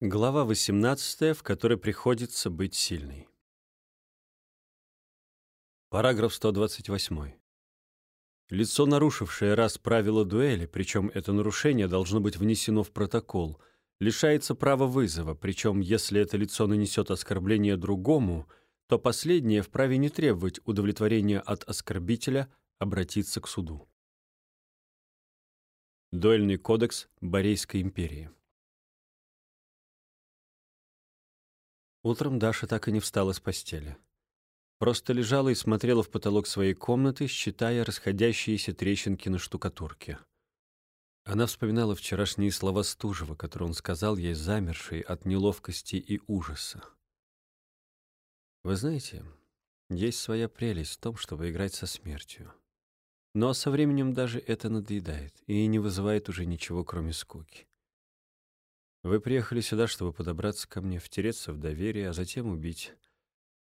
Глава 18, в которой приходится быть сильной. Параграф 128. Лицо, нарушившее раз правила дуэли, причем это нарушение должно быть внесено в протокол, лишается права вызова, причем если это лицо нанесет оскорбление другому, то последнее вправе не требовать удовлетворения от оскорбителя, обратиться к суду. Дуэльный кодекс Борейской империи. Утром Даша так и не встала с постели. Просто лежала и смотрела в потолок своей комнаты, считая расходящиеся трещинки на штукатурке. Она вспоминала вчерашние слова Стужева, которые он сказал ей замершей от неловкости и ужаса. «Вы знаете, есть своя прелесть в том, чтобы играть со смертью. Но со временем даже это надоедает и не вызывает уже ничего, кроме скуки. Вы приехали сюда, чтобы подобраться ко мне, втереться в доверие, а затем убить.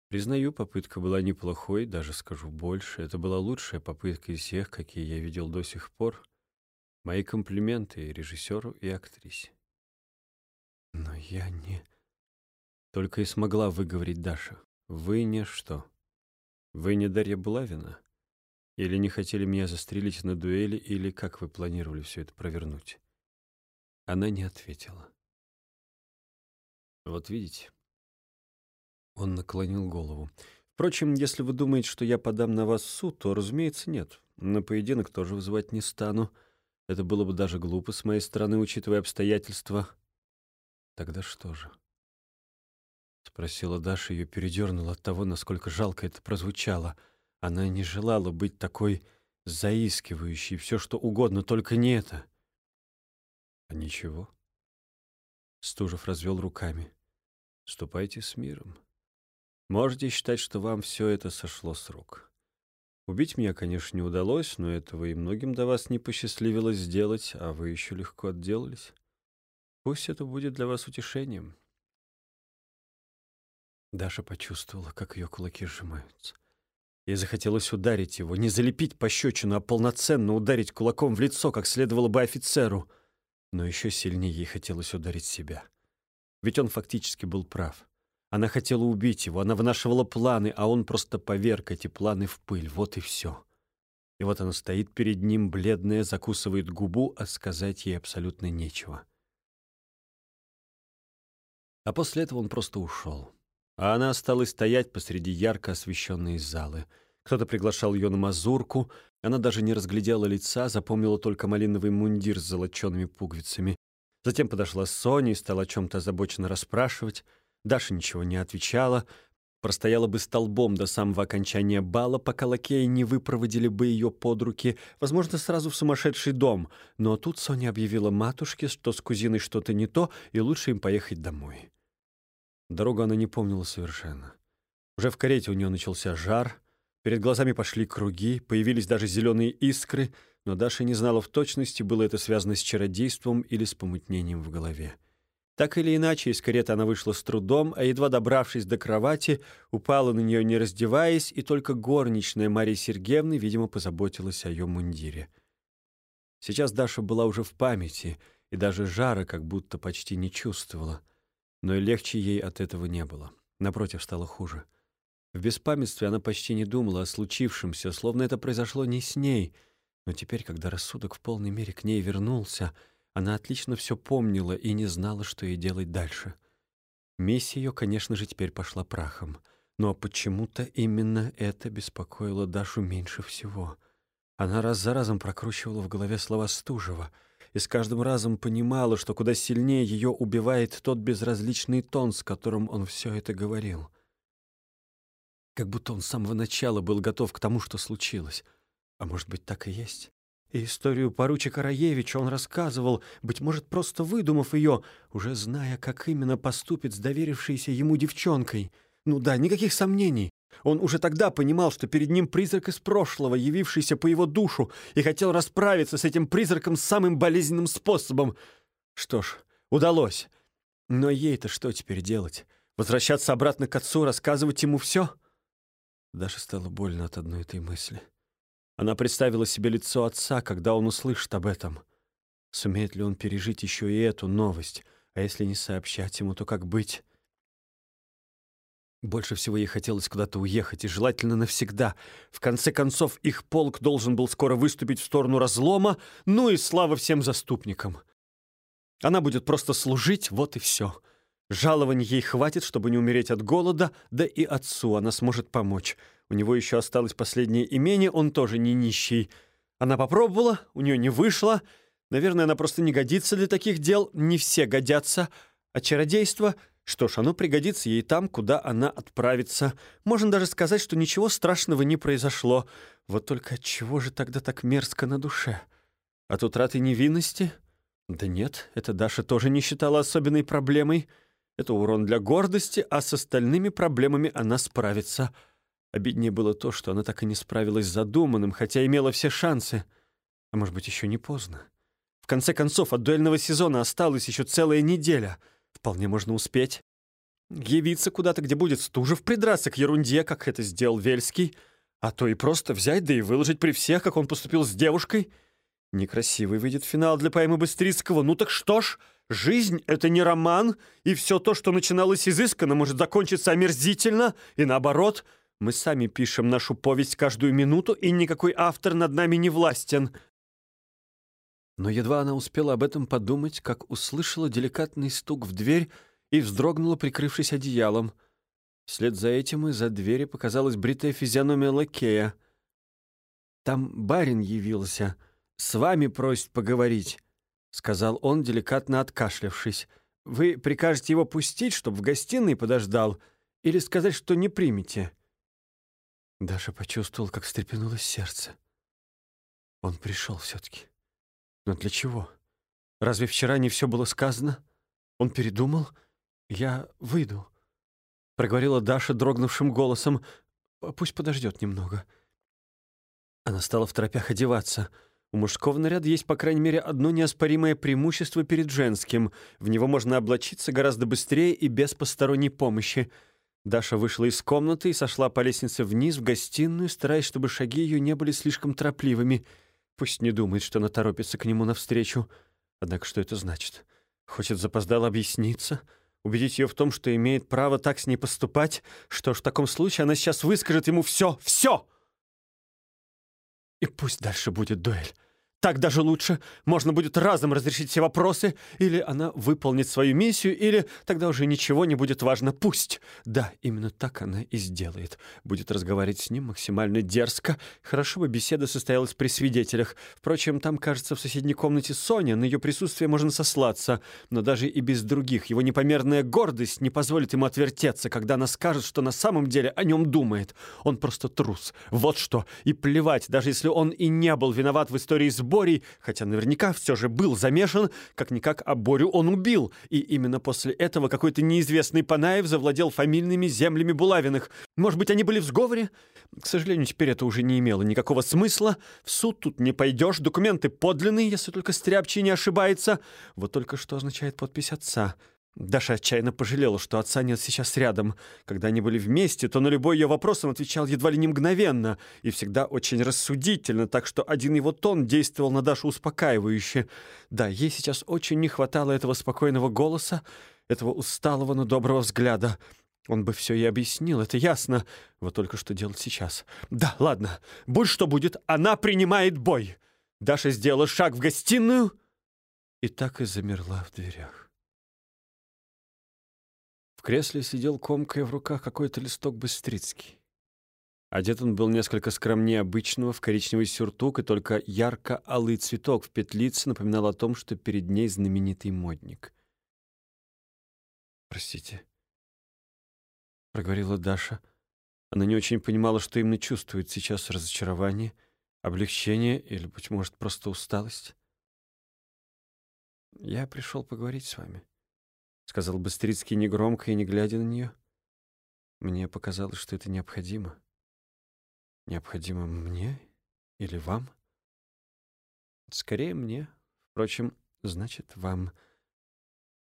Признаю, попытка была неплохой, даже скажу больше. Это была лучшая попытка из всех, какие я видел до сих пор. Мои комплименты и режиссеру, и актрисе. Но я не... Только и смогла выговорить Даша. Вы не что? Вы не Дарья Булавина? Или не хотели меня застрелить на дуэли, или как вы планировали все это провернуть? Она не ответила. Вот видите. Он наклонил голову. Впрочем, если вы думаете, что я подам на вас суд, то, разумеется, нет. На поединок тоже вызывать не стану. Это было бы даже глупо с моей стороны, учитывая обстоятельства. Тогда что же? Спросила Даша, ее передернуло от того, насколько жалко это прозвучало. Она не желала быть такой заискивающей, все что угодно, только не это. А ничего. Стужев развел руками. Ступайте с миром. Можете считать, что вам все это сошло с рук. Убить меня, конечно, не удалось, но этого и многим до вас не посчастливилось сделать, а вы еще легко отделались. Пусть это будет для вас утешением. Даша почувствовала, как ее кулаки сжимаются. Ей захотелось ударить его, не залепить пощечину, а полноценно ударить кулаком в лицо, как следовало бы офицеру. Но еще сильнее ей хотелось ударить себя. Ведь он фактически был прав. Она хотела убить его, она вынашивала планы, а он просто поверг эти планы в пыль. Вот и все. И вот она стоит перед ним, бледная, закусывает губу, а сказать ей абсолютно нечего. А после этого он просто ушел. А она осталась стоять посреди ярко освещенной залы. Кто-то приглашал ее на мазурку. Она даже не разглядела лица, запомнила только малиновый мундир с золочеными пуговицами. Затем подошла Соня и стала о чем-то озабоченно расспрашивать. Даша ничего не отвечала, простояла бы столбом до самого окончания бала, пока лакеи не выпроводили бы ее под руки, возможно, сразу в сумасшедший дом. Но тут Соня объявила матушке, что с кузиной что-то не то, и лучше им поехать домой. Дорогу она не помнила совершенно. Уже в карете у нее начался жар, перед глазами пошли круги, появились даже зеленые искры — но Даша не знала в точности, было это связано с чародейством или с помутнением в голове. Так или иначе, из кареты она вышла с трудом, а едва добравшись до кровати, упала на нее, не раздеваясь, и только горничная Мария Сергеевна, видимо, позаботилась о ее мундире. Сейчас Даша была уже в памяти, и даже жара как будто почти не чувствовала. Но и легче ей от этого не было. Напротив, стало хуже. В беспамятстве она почти не думала о случившемся, словно это произошло не с ней — но теперь, когда рассудок в полной мере к ней вернулся, она отлично все помнила и не знала, что ей делать дальше. Миссия ее, конечно же, теперь пошла прахом. Но почему-то именно это беспокоило Дашу меньше всего. Она раз за разом прокручивала в голове слова Стужева и с каждым разом понимала, что куда сильнее ее убивает тот безразличный тон, с которым он все это говорил. Как будто он с самого начала был готов к тому, что случилось. А может быть, так и есть? И историю поручика Раевича он рассказывал, быть может, просто выдумав ее, уже зная, как именно поступит с доверившейся ему девчонкой. Ну да, никаких сомнений. Он уже тогда понимал, что перед ним призрак из прошлого, явившийся по его душу, и хотел расправиться с этим призраком самым болезненным способом. Что ж, удалось. Но ей-то что теперь делать? Возвращаться обратно к отцу, рассказывать ему все? Даже стало больно от одной этой мысли. Она представила себе лицо отца, когда он услышит об этом. Сумеет ли он пережить еще и эту новость? А если не сообщать ему, то как быть? Больше всего ей хотелось куда-то уехать, и желательно навсегда. В конце концов, их полк должен был скоро выступить в сторону разлома, ну и слава всем заступникам. Она будет просто служить, вот и все. Жалований ей хватит, чтобы не умереть от голода, да и отцу она сможет помочь. У него еще осталось последнее имение, он тоже не нищий. Она попробовала, у нее не вышло. Наверное, она просто не годится для таких дел, не все годятся. А чародейство — что ж, оно пригодится ей там, куда она отправится. Можно даже сказать, что ничего страшного не произошло. Вот только чего же тогда так мерзко на душе? От утраты невинности? Да нет, это Даша тоже не считала особенной проблемой. Это урон для гордости, а с остальными проблемами она справится. Обиднее было то, что она так и не справилась с задуманным, хотя имела все шансы. А может быть, еще не поздно. В конце концов, от дуэльного сезона осталась еще целая неделя — Вполне можно успеть. Явиться куда-то, где будет стужа, придраться к ерунде, как это сделал Вельский, а то и просто взять, да и выложить при всех, как он поступил с девушкой. Некрасивый выйдет финал для поэмы Быстрицкого. Ну так что ж, жизнь — это не роман, и все то, что начиналось изысканно, может закончиться омерзительно, и наоборот. Мы сами пишем нашу повесть каждую минуту, и никакой автор над нами не властен. Но едва она успела об этом подумать, как услышала деликатный стук в дверь и вздрогнула, прикрывшись одеялом. Вслед за этим из-за двери показалась бритая физиономия лакея. «Там барин явился. С вами просит поговорить», — сказал он, деликатно откашлявшись. «Вы прикажете его пустить, чтобы в гостиной подождал, или сказать, что не примете?» Даша почувствовал, как встрепенулось сердце. Он пришел все-таки. Но для чего? Разве вчера не все было сказано? Он передумал? Я выйду. Проговорила Даша дрогнувшим голосом. Пусть подождет немного. Она стала в торопях одеваться. У мужского наряда есть, по крайней мере, одно неоспоримое преимущество перед женским. В него можно облачиться гораздо быстрее и без посторонней помощи. Даша вышла из комнаты и сошла по лестнице вниз в гостиную, стараясь, чтобы шаги ее не были слишком торопливыми — Пусть не думает, что она торопится к нему навстречу. Однако что это значит? Хочет запоздало объясниться? Убедить ее в том, что имеет право так с ней поступать? Что ж, в таком случае она сейчас выскажет ему все, все! И пусть дальше будет дуэль. Так даже лучше. Можно будет разом разрешить все вопросы. Или она выполнит свою миссию, или тогда уже ничего не будет важно. Пусть. Да, именно так она и сделает. Будет разговаривать с ним максимально дерзко. Хорошо бы беседа состоялась при свидетелях. Впрочем, там, кажется, в соседней комнате Соня. На ее присутствие можно сослаться. Но даже и без других. Его непомерная гордость не позволит ему отвертеться, когда она скажет, что на самом деле о нем думает. Он просто трус. Вот что. И плевать, даже если он и не был виноват в истории с Борей, хотя наверняка все же был замешан, как-никак, а Борю он убил. И именно после этого какой-то неизвестный Панаев завладел фамильными землями Булавиных. Может быть, они были в сговоре? К сожалению, теперь это уже не имело никакого смысла. В суд тут не пойдешь, документы подлинные, если только Стряпчий не ошибается. Вот только что означает подпись отца — Даша отчаянно пожалела, что отца нет сейчас рядом. Когда они были вместе, то на любой ее вопрос он отвечал едва ли не мгновенно и всегда очень рассудительно, так что один его тон действовал на Дашу успокаивающе. Да, ей сейчас очень не хватало этого спокойного голоса, этого усталого, но доброго взгляда. Он бы все и объяснил, это ясно. Вот только что делать сейчас. Да, ладно, будь что будет, она принимает бой. Даша сделала шаг в гостиную и так и замерла в дверях кресле сидел комкая в руках какой-то листок Быстрицкий. Одет он был несколько скромнее обычного, в коричневый сюртук, и только ярко-алый цветок в петлице напоминал о том, что перед ней знаменитый модник. «Простите», — проговорила Даша. Она не очень понимала, что именно чувствует сейчас разочарование, облегчение или, быть может, просто усталость. «Я пришел поговорить с вами», — сказал Быстрицкий негромко и не глядя на нее. «Мне показалось, что это необходимо. Необходимо мне или вам?» «Скорее мне. Впрочем, значит, вам.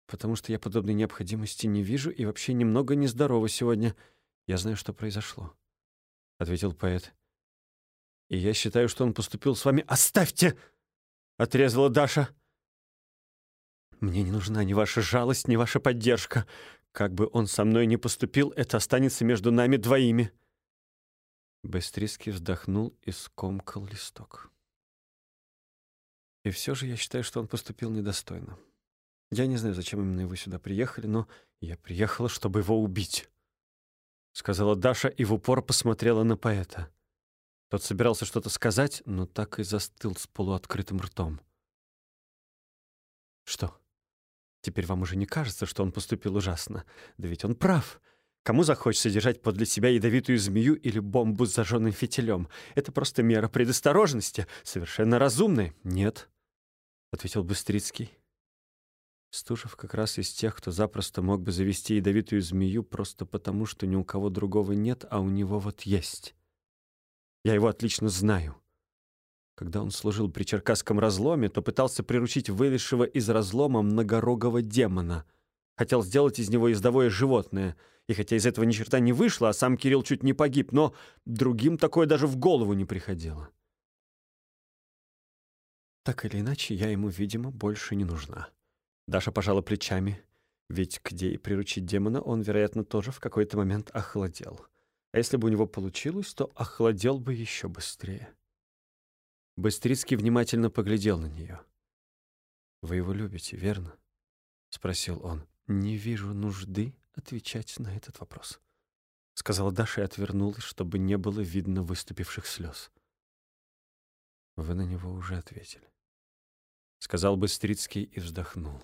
Потому что я подобной необходимости не вижу и вообще немного нездорова сегодня. Я знаю, что произошло», — ответил поэт. «И я считаю, что он поступил с вами...» «Оставьте!» — отрезала Даша. Мне не нужна ни ваша жалость, ни ваша поддержка. Как бы он со мной ни поступил, это останется между нами двоими». Быстрицкий вздохнул и скомкал листок. И все же я считаю, что он поступил недостойно. Я не знаю, зачем именно вы сюда приехали, но я приехала, чтобы его убить, сказала Даша и в упор посмотрела на поэта. Тот собирался что-то сказать, но так и застыл с полуоткрытым ртом. Что? Теперь вам уже не кажется, что он поступил ужасно? Да ведь он прав. Кому захочется держать подле себя ядовитую змею или бомбу с зажженным фитилем? Это просто мера предосторожности, совершенно разумная. Нет, — ответил Быстрицкий. Стужев как раз из тех, кто запросто мог бы завести ядовитую змею просто потому, что ни у кого другого нет, а у него вот есть. Я его отлично знаю. Когда он служил при Черкасском разломе, то пытался приручить вылезшего из разлома многорогого демона. Хотел сделать из него ездовое животное. И хотя из этого ни черта не вышло, а сам Кирилл чуть не погиб, но другим такое даже в голову не приходило. Так или иначе, я ему, видимо, больше не нужна. Даша пожала плечами, ведь где и приручить демона он, вероятно, тоже в какой-то момент охладел. А если бы у него получилось, то охладел бы еще быстрее. Быстрицкий внимательно поглядел на нее. «Вы его любите, верно?» — спросил он. «Не вижу нужды отвечать на этот вопрос», — сказала Даша и отвернулась, чтобы не было видно выступивших слез. «Вы на него уже ответили сказал Быстрицкий и вздохнул.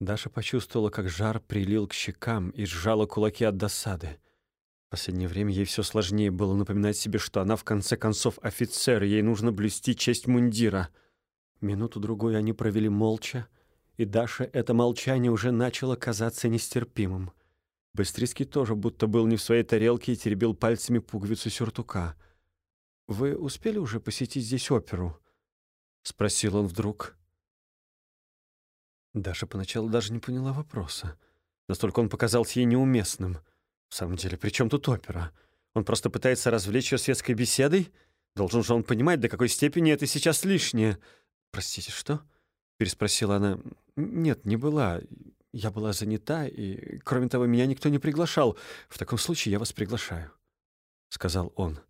Даша почувствовала, как жар прилил к щекам и сжала кулаки от досады. В последнее время ей все сложнее было напоминать себе, что она в конце концов офицер, ей нужно блюсти честь мундира. Минуту-другую они провели молча, и Даше это молчание уже начало казаться нестерпимым. Быстрицкий тоже будто был не в своей тарелке и теребил пальцами пуговицу сюртука. «Вы успели уже посетить здесь оперу?» спросил он вдруг. Даша поначалу даже не поняла вопроса. Настолько он показался ей неуместным. В самом деле, при чем тут опера? Он просто пытается развлечь ее светской беседой? Должен же он понимать, до какой степени это сейчас лишнее. «Простите, что?» — переспросила она. «Нет, не была. Я была занята, и, кроме того, меня никто не приглашал. В таком случае я вас приглашаю», — сказал он.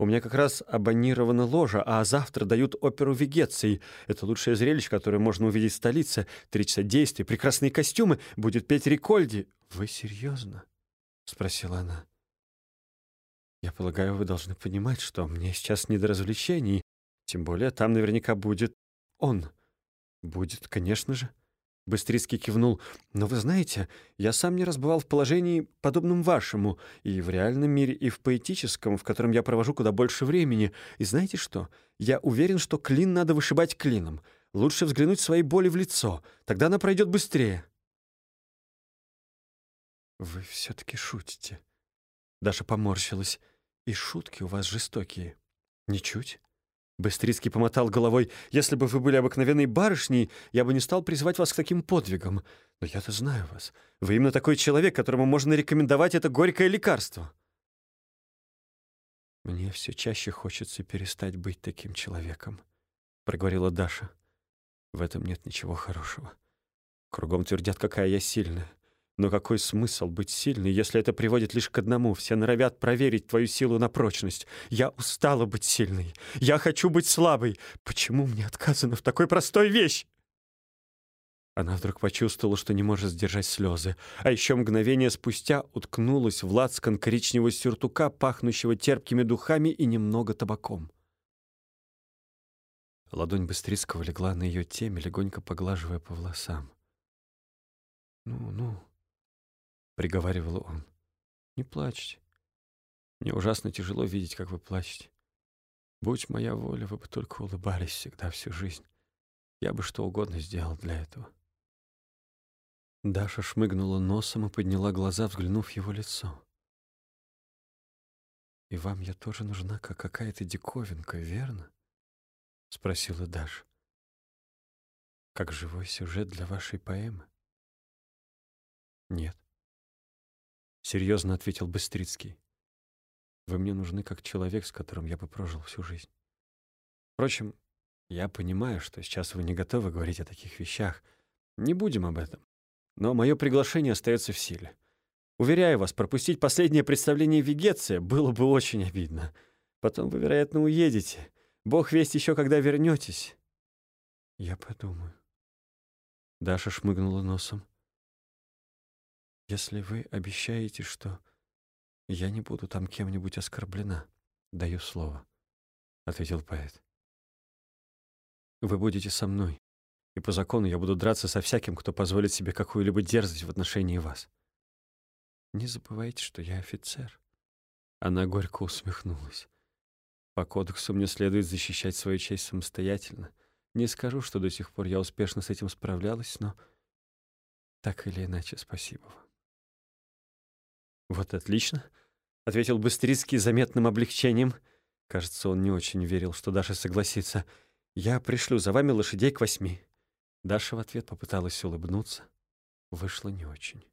У меня как раз абонирована ложа, а завтра дают оперу «Вегеции». Это лучшее зрелище, которое можно увидеть в столице. Три часа действий, прекрасные костюмы, будет петь Рикольди. «Вы серьезно?» — спросила она. «Я полагаю, вы должны понимать, что мне сейчас не до развлечений. Тем более там наверняка будет он. Будет, конечно же. Быстрицкий кивнул. «Но вы знаете, я сам не раз бывал в положении, подобном вашему, и в реальном мире, и в поэтическом, в котором я провожу куда больше времени. И знаете что? Я уверен, что клин надо вышибать клином. Лучше взглянуть своей боли в лицо. Тогда она пройдет быстрее». «Вы все-таки шутите». Даша поморщилась. «И шутки у вас жестокие». «Ничуть. Быстрицкий помотал головой. «Если бы вы были обыкновенной барышней, я бы не стал призывать вас к таким подвигам. Но я-то знаю вас. Вы именно такой человек, которому можно рекомендовать это горькое лекарство». «Мне все чаще хочется перестать быть таким человеком», — проговорила Даша. «В этом нет ничего хорошего. Кругом твердят, какая я сильная. Но какой смысл быть сильной, если это приводит лишь к одному? Все норовят проверить твою силу на прочность. Я устала быть сильной. Я хочу быть слабой. Почему мне отказано в такой простой вещи? Она вдруг почувствовала, что не может сдержать слезы, а еще мгновение спустя уткнулась в лацкан коричневого сюртука, пахнущего терпкими духами и немного табаком. Ладонь Быстрицкого легла на ее теме, легонько поглаживая по волосам. «Ну, ну, приговаривал он. Не плачьте. Мне ужасно тяжело видеть, как вы плачете. Будь моя воля, вы бы только улыбались всегда всю жизнь. Я бы что угодно сделал для этого. Даша шмыгнула носом и подняла глаза, взглянув в его лицо. «И вам я тоже нужна, как какая-то диковинка, верно?» — спросила Даша. «Как живой сюжет для вашей поэмы?» «Нет серьезно ответил Быстрицкий. Вы мне нужны как человек, с которым я бы прожил всю жизнь. Впрочем, Я понимаю, что сейчас вы не готовы говорить о таких вещах. Не будем об этом. Но мое приглашение остается в силе. Уверяю вас, пропустить последнее представление Вегеция было бы очень обидно. Потом вы, вероятно, уедете. Бог весть еще, когда вернетесь. Я подумаю. Даша шмыгнула носом. Если вы обещаете, что я не буду там кем-нибудь оскорблена, даю слово, ответил поэт. Вы будете со мной, и по закону я буду драться со всяким, кто позволит себе какую-либо дерзость в отношении вас. Не забывайте, что я офицер. Она горько усмехнулась. По кодексу мне следует защищать свою честь самостоятельно. Не скажу, что до сих пор я успешно с этим справлялась, но так или иначе спасибо вам. Вот отлично, ответил Быстрицкий заметным облегчением. Кажется, он не очень верил, что Даша согласится. Я пришлю за вами лошадей к восьми. Даша в ответ попыталась улыбнуться. Вышло не очень.